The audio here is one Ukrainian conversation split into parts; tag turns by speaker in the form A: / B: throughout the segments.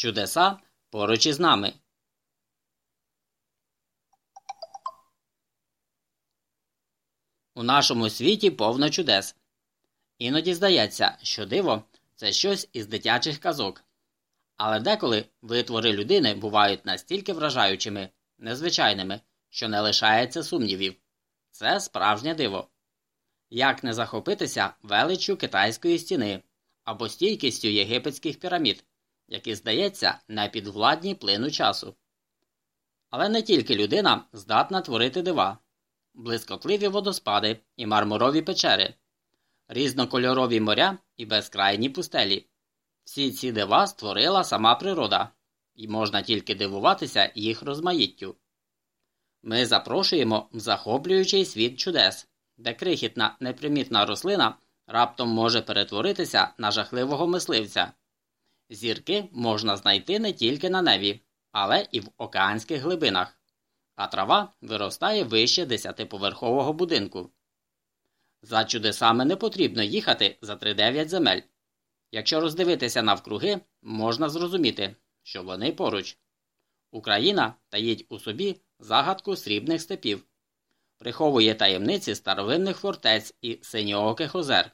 A: Чудеса поруч із нами. У нашому світі повно чудес. Іноді здається, що диво це щось із дитячих казок. Але деколи витвори людини бувають настільки вражаючими, незвичайними, що не лишається сумнівів. Це справжнє диво. Як не захопитися величчю китайської стіни або стійкістю єгипетських пірамід, які, здається, не підвладні плину часу. Але не тільки людина здатна творити дива, блискотливі водоспади і мармурові печери, різнокольорові моря і безкрайні пустелі. Всі ці дива створила сама природа, і можна тільки дивуватися їх розмаїттю. Ми запрошуємо в захоплюючий світ чудес, де крихітна непримітна рослина раптом може перетворитися на жахливого мисливця. Зірки можна знайти не тільки на небі, але і в океанських глибинах, а трава виростає вище десятиповерхового будинку. За чудесами не потрібно їхати за тридев'ять земель. Якщо роздивитися навкруги, можна зрозуміти, що вони поруч. Україна таїть у собі загадку срібних степів, приховує таємниці старовинних фортець і синьооких озер,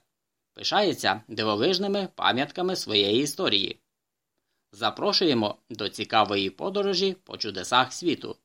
A: пишається дивовижними пам'ятками своєї історії. Запрошуємо до цікавої подорожі по чудесах світу.